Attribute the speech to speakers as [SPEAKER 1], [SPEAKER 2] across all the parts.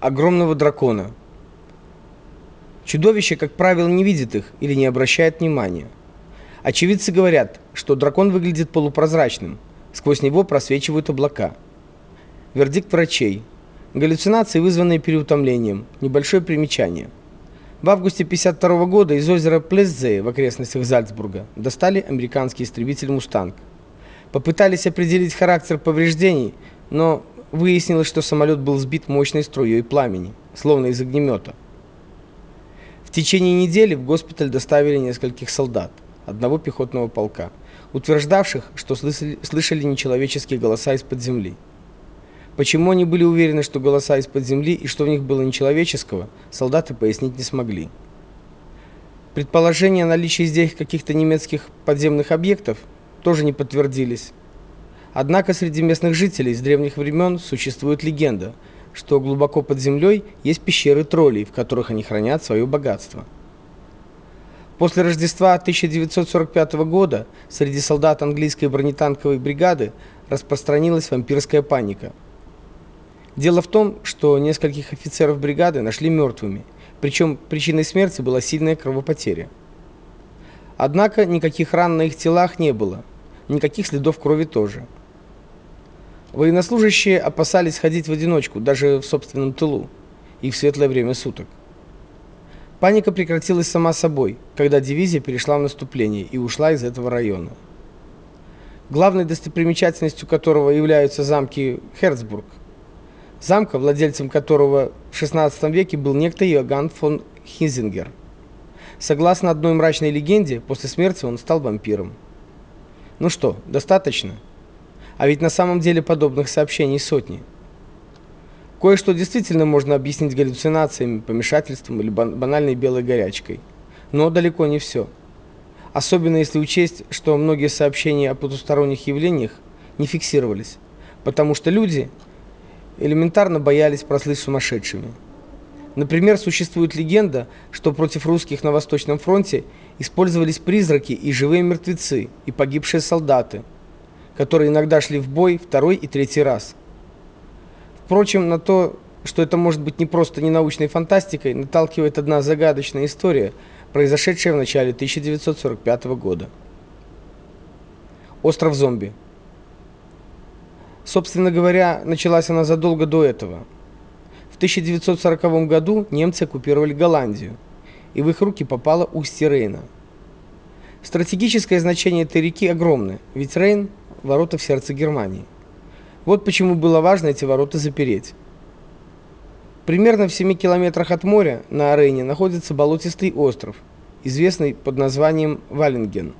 [SPEAKER 1] огромного дракона. Чудовище, как правило, не видит их или не обращает внимания. Очевидцы говорят, что дракон выглядит полупрозрачным, сквозь него просвечивают облака. Вердикт врачей. Галлюцинации, вызванные переутомлением. Небольшое примечание. В августе 52 года из озера Плесзее в окрестностях Зальцбурга достали американский истребитель Мустанг. Попытались определить характер повреждений, но выяснилось, что самолет был сбит мощной струей пламени, словно из огнемета. В течение недели в госпиталь доставили нескольких солдат одного пехотного полка, утверждавших, что слышали, нечеловеческие голоса из-под земли. Почему они были уверены, что голоса из-под земли и что в них было нечеловеческого, солдаты пояснить не смогли. Предположения о наличии здесь каких-то немецких подземных объектов тоже не подтвердились. Однако среди местных жителей с древних времен существует легенда, что глубоко под землей есть пещеры троллей, в которых они хранят свое богатство. После Рождества 1945 года среди солдат английской бронетанковой бригады распространилась вампирская паника. Дело в том, что нескольких офицеров бригады нашли мертвыми, причем причиной смерти была сильная кровопотеря. Однако никаких ран на их телах не было, никаких следов крови тоже. Военнослужащие опасались ходить в одиночку, даже в собственном тылу, и в светлое время суток. Паника прекратилась сама собой, когда дивизия перешла в наступление и ушла из этого района. Главной достопримечательностью которого являются замки Херцбург. Замка, владельцем которого в XVI веке был некто Иоганн фон Хизингер. Согласно одной мрачной легенде, после смерти он стал вампиром. Ну что, достаточно? А ведь на самом деле подобных сообщений сотни. Кое-что действительно можно объяснить галлюцинациями, помешательством или банальной белой горячкой. Но далеко не все. Особенно если учесть, что многие сообщения о потусторонних явлениях не фиксировались, потому что люди элементарно боялись прослыть сумасшедшими. Например, существует легенда, что против русских на Восточном фронте использовались призраки и живые мертвецы, и погибшие солдаты – которые иногда шли в бой второй и третий раз. Впрочем, на то, что это может быть не просто ненаучной фантастикой, наталкивает одна загадочная история, произошедшая в начале 1945 года. Остров зомби. Собственно говоря, началась она задолго до этого. В 1940 году немцы оккупировали Голландию, и в их руки попало устье Рейна. Стратегическое значение этой реки огромное, ведь Рейн ворота в сердце Германии. Вот почему было важно эти ворота запереть. Примерно в 7 километрах от моря на Рейне находится болотистый остров, известный под названием Валенген.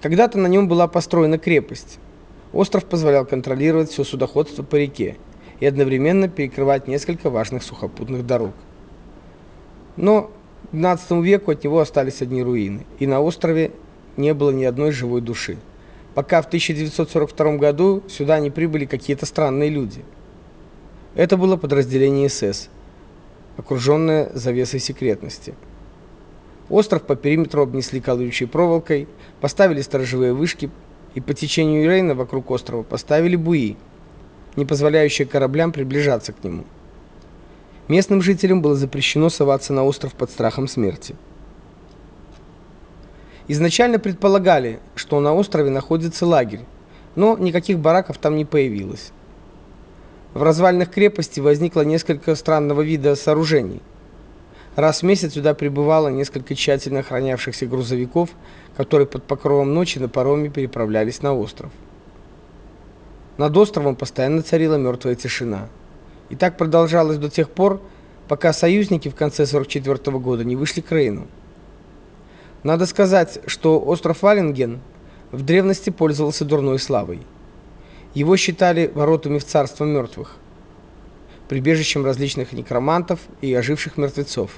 [SPEAKER 1] Когда-то на нем была построена крепость. Остров позволял контролировать все судоходство по реке и одновременно перекрывать несколько важных сухопутных дорог. Но 12 веку от него остались одни руины, и на острове не было ни одной живой души пока в 1942 году сюда не прибыли какие-то странные люди. Это было подразделение СС, окруженное завесой секретности. Остров по периметру обнесли колючей проволокой, поставили сторожевые вышки и по течению Рейна вокруг острова поставили буи, не позволяющие кораблям приближаться к нему. Местным жителям было запрещено соваться на остров под страхом смерти. Изначально предполагали, что на острове находится лагерь, но никаких бараков там не появилось. В развалинах крепости возникло несколько странного вида сооружений. Раз в месяц сюда прибывало несколько тщательно охранявшихся грузовиков, которые под покровом ночи на пароме переправлялись на остров. Над островом постоянно царила мертвая тишина. И так продолжалось до тех пор, пока союзники в конце 44 -го года не вышли к Рейну. Надо сказать, что остров Валенген в древности пользовался дурной славой. Его считали воротами в царство мертвых, прибежищем различных некромантов и оживших мертвецов.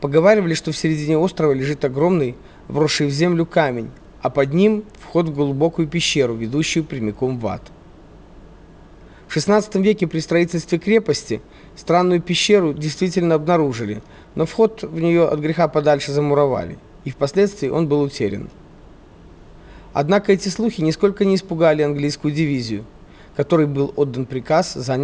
[SPEAKER 1] Поговаривали, что в середине острова лежит огромный, вросший в землю камень, а под ним вход в глубокую пещеру, ведущую прямиком в ад. В XVI веке при строительстве крепости странную пещеру действительно обнаружили, но вход в нее от греха подальше замуровали, и впоследствии он был утерян. Однако эти слухи нисколько не испугали английскую дивизию, которой был отдан приказ занять